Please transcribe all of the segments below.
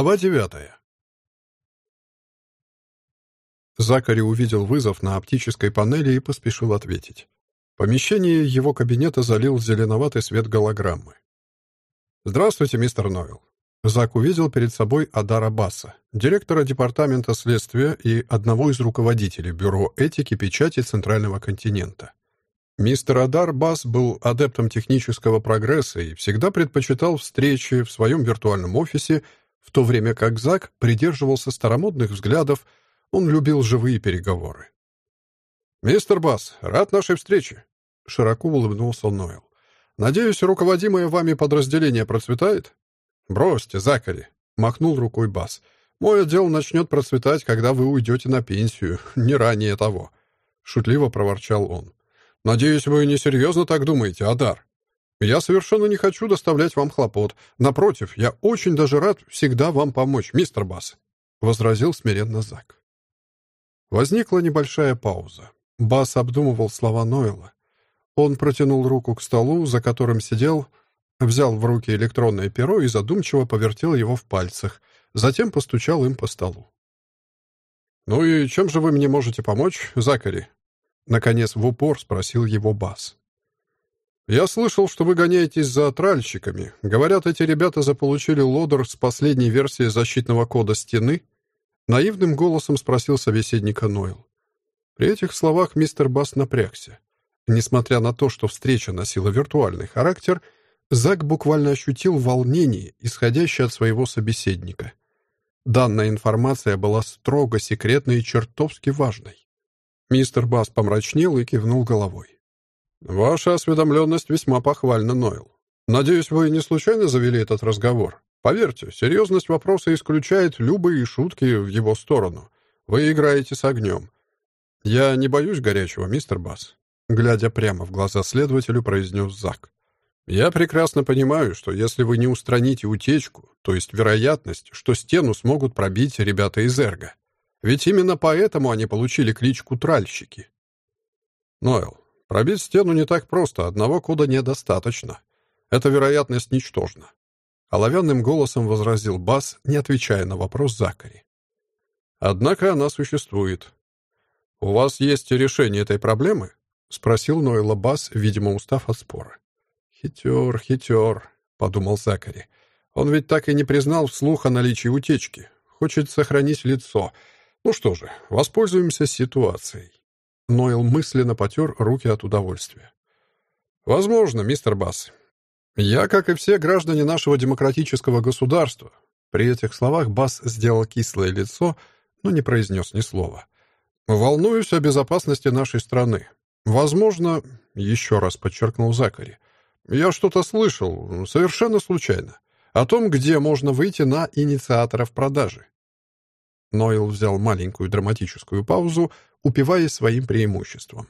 Глава девятая. Закари увидел вызов на оптической панели и поспешил ответить. Помещение его кабинета залил зеленоватый свет голограммы. «Здравствуйте, мистер Нойл». Зак увидел перед собой Адара Басса, директора департамента следствия и одного из руководителей Бюро этики печати Центрального континента. Мистер Адар Басс был адептом технического прогресса и всегда предпочитал встречи в своем виртуальном офисе, в то время как Зак придерживался старомодных взглядов, он любил живые переговоры. «Мистер Басс, рад нашей встрече», — широко улыбнулся Нойл. «Надеюсь, руководимое вами подразделение процветает?» «Бросьте, Закари», — махнул рукой Бас. «Мой отдел начнет процветать, когда вы уйдете на пенсию, не ранее того», — шутливо проворчал он. «Надеюсь, вы не серьезно так думаете, Адар? Я совершенно не хочу доставлять вам хлопот. Напротив, я очень даже рад всегда вам помочь, мистер Бас», — возразил смиренно Зак. Возникла небольшая пауза. Бас обдумывал слова Нойла. Он протянул руку к столу, за которым сидел, взял в руки электронное перо и задумчиво повертел его в пальцах, затем постучал им по столу. «Ну и чем же вы мне можете помочь, Закари?» Наконец в упор спросил его Бас. «Я слышал, что вы гоняетесь за тральщиками. Говорят, эти ребята заполучили лодер с последней версией защитного кода стены?» Наивным голосом спросил собеседника Нойл. При этих словах мистер Бас напрягся. Несмотря на то, что встреча носила виртуальный характер, Зак буквально ощутил волнение, исходящее от своего собеседника. Данная информация была строго секретной и чертовски важной. Мистер Бас помрачнел и кивнул головой. «Ваша осведомленность весьма похвальна, Нойл. Надеюсь, вы не случайно завели этот разговор? Поверьте, серьезность вопроса исключает любые шутки в его сторону. Вы играете с огнем. Я не боюсь горячего, мистер Бас глядя прямо в глаза следователю, произнес Зак. «Я прекрасно понимаю, что если вы не устраните утечку, то есть вероятность, что стену смогут пробить ребята из Эрго. Ведь именно поэтому они получили кличку «тральщики». Ноэл, пробить стену не так просто, одного кода недостаточно. Эта вероятность ничтожна. Оловянным голосом возразил Бас, не отвечая на вопрос Закари. Однако она существует. У вас есть решение этой проблемы? — спросил Нойла Бас, видимо, устав от спора. «Хитер, хитер», — подумал Закари. «Он ведь так и не признал вслух о наличии утечки. Хочет сохранить лицо. Ну что же, воспользуемся ситуацией». Нойл мысленно потер руки от удовольствия. «Возможно, мистер Бас. Я, как и все граждане нашего демократического государства». При этих словах Бас сделал кислое лицо, но не произнес ни слова. «Волнуюсь о безопасности нашей страны. «Возможно, — еще раз подчеркнул Закари, — я что-то слышал, совершенно случайно, о том, где можно выйти на инициаторов продажи». Нойл взял маленькую драматическую паузу, упиваясь своим преимуществом.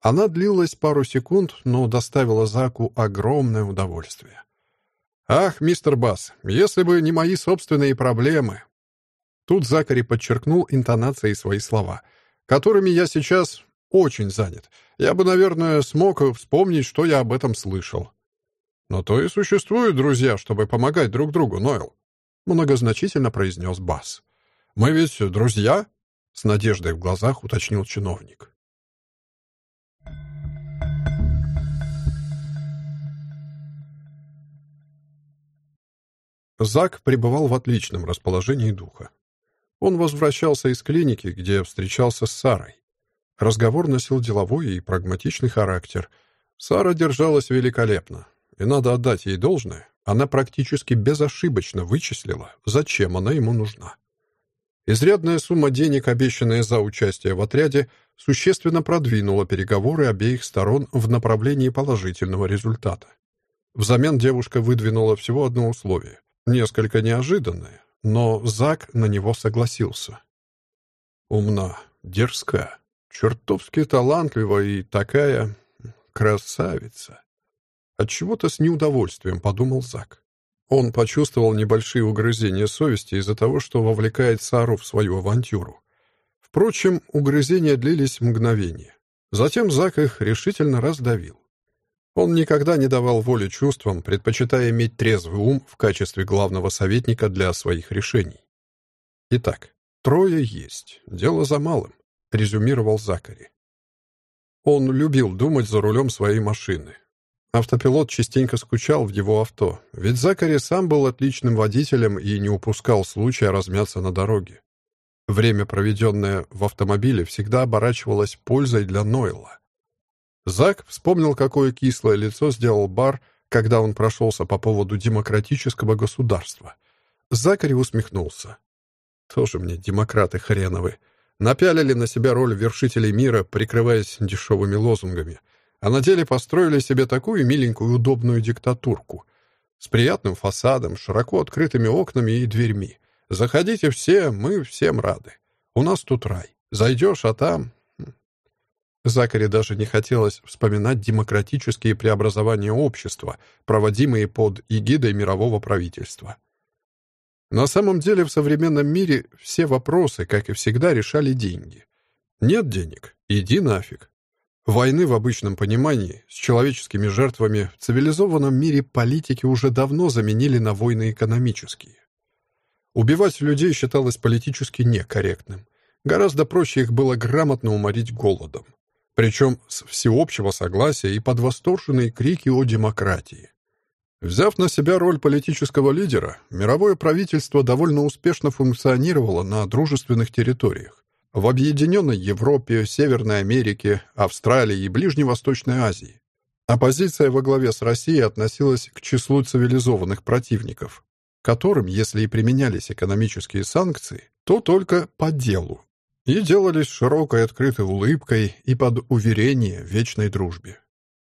Она длилась пару секунд, но доставила Заку огромное удовольствие. «Ах, мистер Бас, если бы не мои собственные проблемы!» Тут Закари подчеркнул интонацией свои слова, которыми я сейчас очень занят. Я бы, наверное, смог вспомнить, что я об этом слышал. Но то и существуют друзья, чтобы помогать друг другу, Нойл. Многозначительно произнес Бас. Мы ведь друзья? С надеждой в глазах уточнил чиновник. Зак пребывал в отличном расположении духа. Он возвращался из клиники, где встречался с Сарой. Разговор носил деловой и прагматичный характер. Сара держалась великолепно, и надо отдать ей должное, она практически безошибочно вычислила, зачем она ему нужна. Изрядная сумма денег, обещанная за участие в отряде, существенно продвинула переговоры обеих сторон в направлении положительного результата. Взамен девушка выдвинула всего одно условие, несколько неожиданное, но Зак на него согласился. Умна, дерзка, Чертовски талантлива и такая красавица. Отчего-то с неудовольствием подумал Зак. Он почувствовал небольшие угрызения совести из-за того, что вовлекает Сару в свою авантюру. Впрочем, угрызения длились мгновение. Затем Зак их решительно раздавил. Он никогда не давал воли чувствам, предпочитая иметь трезвый ум в качестве главного советника для своих решений. «Итак, трое есть. Дело за малым», — резюмировал Закари. Он любил думать за рулем своей машины. Автопилот частенько скучал в его авто, ведь Закари сам был отличным водителем и не упускал случая размяться на дороге. Время, проведенное в автомобиле, всегда оборачивалось пользой для Нойла. Зак вспомнил, какое кислое лицо сделал Бар, когда он прошелся по поводу демократического государства. Закари усмехнулся. «Тоже мне демократы хреновы. Напялили на себя роль вершителей мира, прикрываясь дешевыми лозунгами, а на деле построили себе такую миленькую удобную диктатурку с приятным фасадом, широко открытыми окнами и дверьми. Заходите все, мы всем рады. У нас тут рай. Зайдешь, а там Закари даже не хотелось вспоминать демократические преобразования общества, проводимые под эгидой мирового правительства. На самом деле в современном мире все вопросы, как и всегда, решали деньги. Нет денег — иди нафиг. Войны в обычном понимании, с человеческими жертвами, в цивилизованном мире политики уже давно заменили на войны экономические. Убивать людей считалось политически некорректным. Гораздо проще их было грамотно уморить голодом причем с всеобщего согласия и под восторженные крики о демократии. Взяв на себя роль политического лидера, мировое правительство довольно успешно функционировало на дружественных территориях в Объединенной Европе, Северной Америке, Австралии и Ближневосточной Азии. Оппозиция во главе с Россией относилась к числу цивилизованных противников, которым, если и применялись экономические санкции, то только по делу, и делались широкой открытой улыбкой и под уверение вечной дружбе.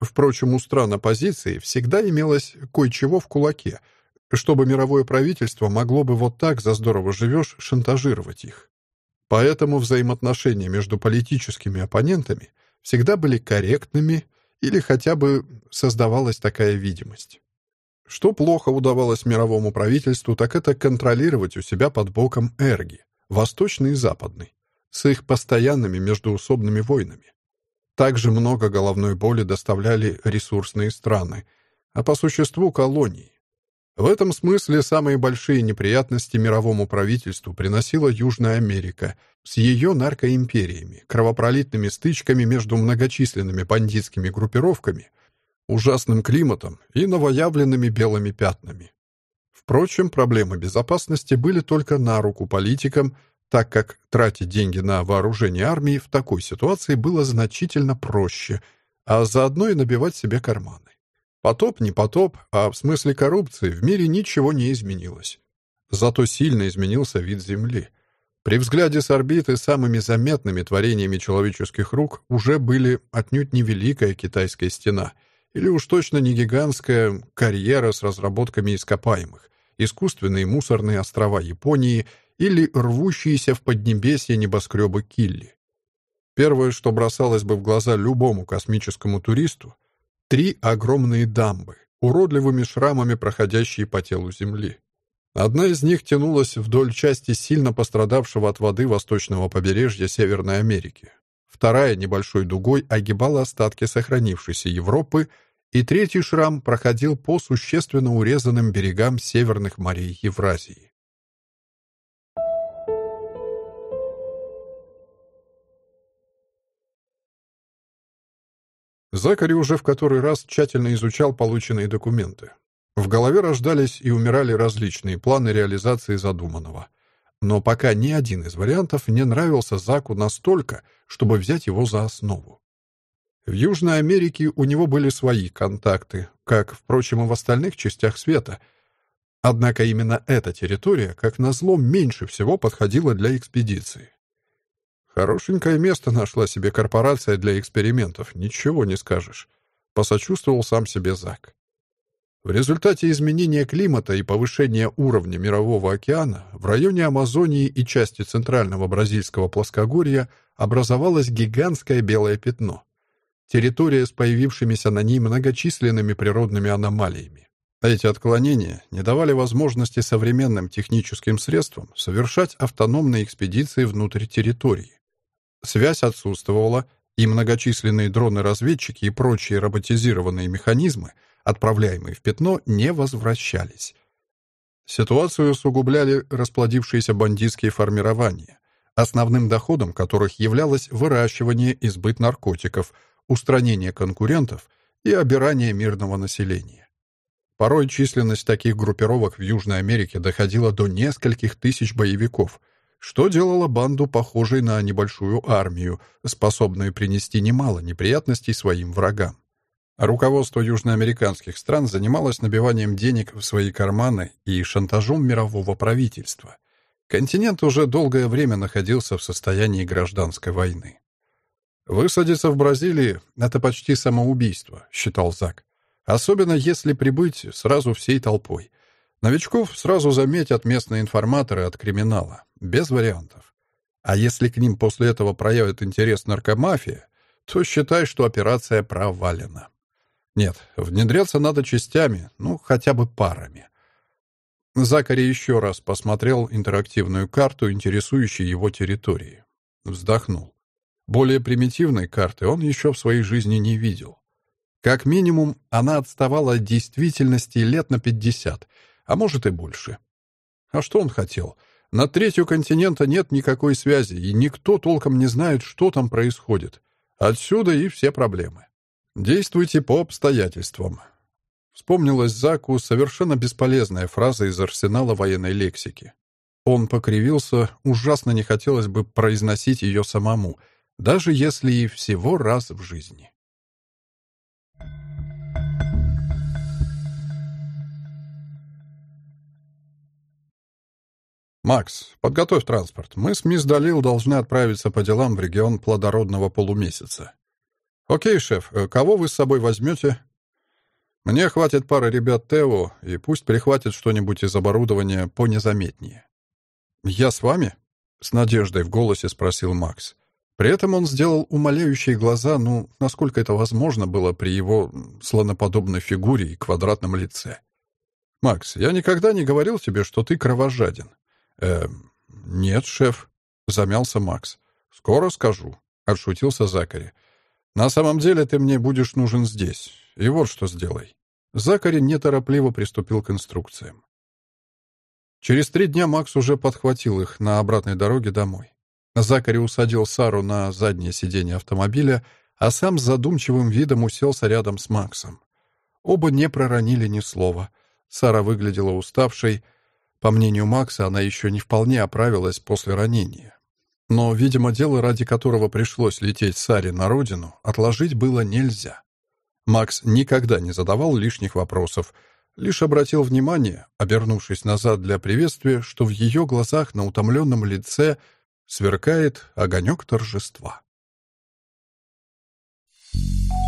Впрочем, у стран оппозиции всегда имелось кое-чего в кулаке, чтобы мировое правительство могло бы вот так за здорово живешь шантажировать их. Поэтому взаимоотношения между политическими оппонентами всегда были корректными или хотя бы создавалась такая видимость. Что плохо удавалось мировому правительству, так это контролировать у себя под боком эрги, восточный и западный, с их постоянными междуусобными войнами. Также много головной боли доставляли ресурсные страны, а по существу колонии. В этом смысле самые большие неприятности мировому правительству приносила Южная Америка с ее наркоимпериями, кровопролитными стычками между многочисленными бандитскими группировками, ужасным климатом и новоявленными белыми пятнами. Впрочем, проблемы безопасности были только на руку политикам, так как тратить деньги на вооружение армии в такой ситуации было значительно проще, а заодно и набивать себе карманы. Потоп не потоп, а в смысле коррупции в мире ничего не изменилось. Зато сильно изменился вид Земли. При взгляде с орбиты самыми заметными творениями человеческих рук уже были отнюдь не Великая Китайская стена или уж точно не гигантская карьера с разработками ископаемых, искусственные мусорные острова Японии — или рвущиеся в поднебесье небоскребы Килли. Первое, что бросалось бы в глаза любому космическому туристу — три огромные дамбы, уродливыми шрамами проходящие по телу Земли. Одна из них тянулась вдоль части сильно пострадавшего от воды восточного побережья Северной Америки. Вторая небольшой дугой огибала остатки сохранившейся Европы, и третий шрам проходил по существенно урезанным берегам северных морей Евразии. Закари уже в который раз тщательно изучал полученные документы. В голове рождались и умирали различные планы реализации задуманного. Но пока ни один из вариантов не нравился Заку настолько, чтобы взять его за основу. В Южной Америке у него были свои контакты, как, впрочем, и в остальных частях света. Однако именно эта территория, как назло, меньше всего подходила для экспедиции. Хорошенькое место нашла себе корпорация для экспериментов, ничего не скажешь. Посочувствовал сам себе Зак. В результате изменения климата и повышения уровня Мирового океана в районе Амазонии и части центрального бразильского плоскогорья образовалось гигантское белое пятно. Территория с появившимися на ней многочисленными природными аномалиями. Эти отклонения не давали возможности современным техническим средствам совершать автономные экспедиции внутрь территории. Связь отсутствовала, и многочисленные дроны-разведчики и прочие роботизированные механизмы, отправляемые в пятно, не возвращались. Ситуацию усугубляли расплодившиеся бандитские формирования, основным доходом которых являлось выращивание и сбыт наркотиков, устранение конкурентов и обирание мирного населения. Порой численность таких группировок в Южной Америке доходила до нескольких тысяч боевиков – что делало банду похожей на небольшую армию, способную принести немало неприятностей своим врагам. Руководство южноамериканских стран занималось набиванием денег в свои карманы и шантажом мирового правительства. Континент уже долгое время находился в состоянии гражданской войны. «Высадиться в Бразилии — это почти самоубийство», — считал Зак. «Особенно если прибыть сразу всей толпой. Новичков сразу заметят местные информаторы от криминала. Без вариантов. А если к ним после этого проявит интерес наркомафия, то считай, что операция провалена. Нет, внедряться надо частями, ну, хотя бы парами. Закари еще раз посмотрел интерактивную карту, интересующую его территории. Вздохнул. Более примитивной карты он еще в своей жизни не видел. Как минимум, она отставала от действительности лет на 50, а может и больше. А что он хотел? — на третью континента нет никакой связи, и никто толком не знает, что там происходит. Отсюда и все проблемы. Действуйте по обстоятельствам. Вспомнилась Заку совершенно бесполезная фраза из арсенала военной лексики. Он покривился, ужасно не хотелось бы произносить ее самому, даже если и всего раз в жизни. «Макс, подготовь транспорт. Мы с мисс Далил должны отправиться по делам в регион плодородного полумесяца». «Окей, шеф. Э, кого вы с собой возьмете?» «Мне хватит пары ребят Тео, и пусть прихватит что-нибудь из оборудования понезаметнее». «Я с вами?» — с надеждой в голосе спросил Макс. При этом он сделал умоляющие глаза, ну, насколько это возможно было при его слоноподобной фигуре и квадратном лице. «Макс, я никогда не говорил тебе, что ты кровожаден. «Эм, нет, шеф», — замялся Макс. «Скоро скажу», — отшутился Закари. «На самом деле ты мне будешь нужен здесь. И вот что сделай». Закари неторопливо приступил к инструкциям. Через три дня Макс уже подхватил их на обратной дороге домой. Закари усадил Сару на заднее сиденье автомобиля, а сам с задумчивым видом уселся рядом с Максом. Оба не проронили ни слова. Сара выглядела уставшей, по мнению Макса, она еще не вполне оправилась после ранения. Но, видимо, дело, ради которого пришлось лететь Саре на родину, отложить было нельзя. Макс никогда не задавал лишних вопросов, лишь обратил внимание, обернувшись назад для приветствия, что в ее глазах на утомленном лице сверкает огонек торжества. Thank you.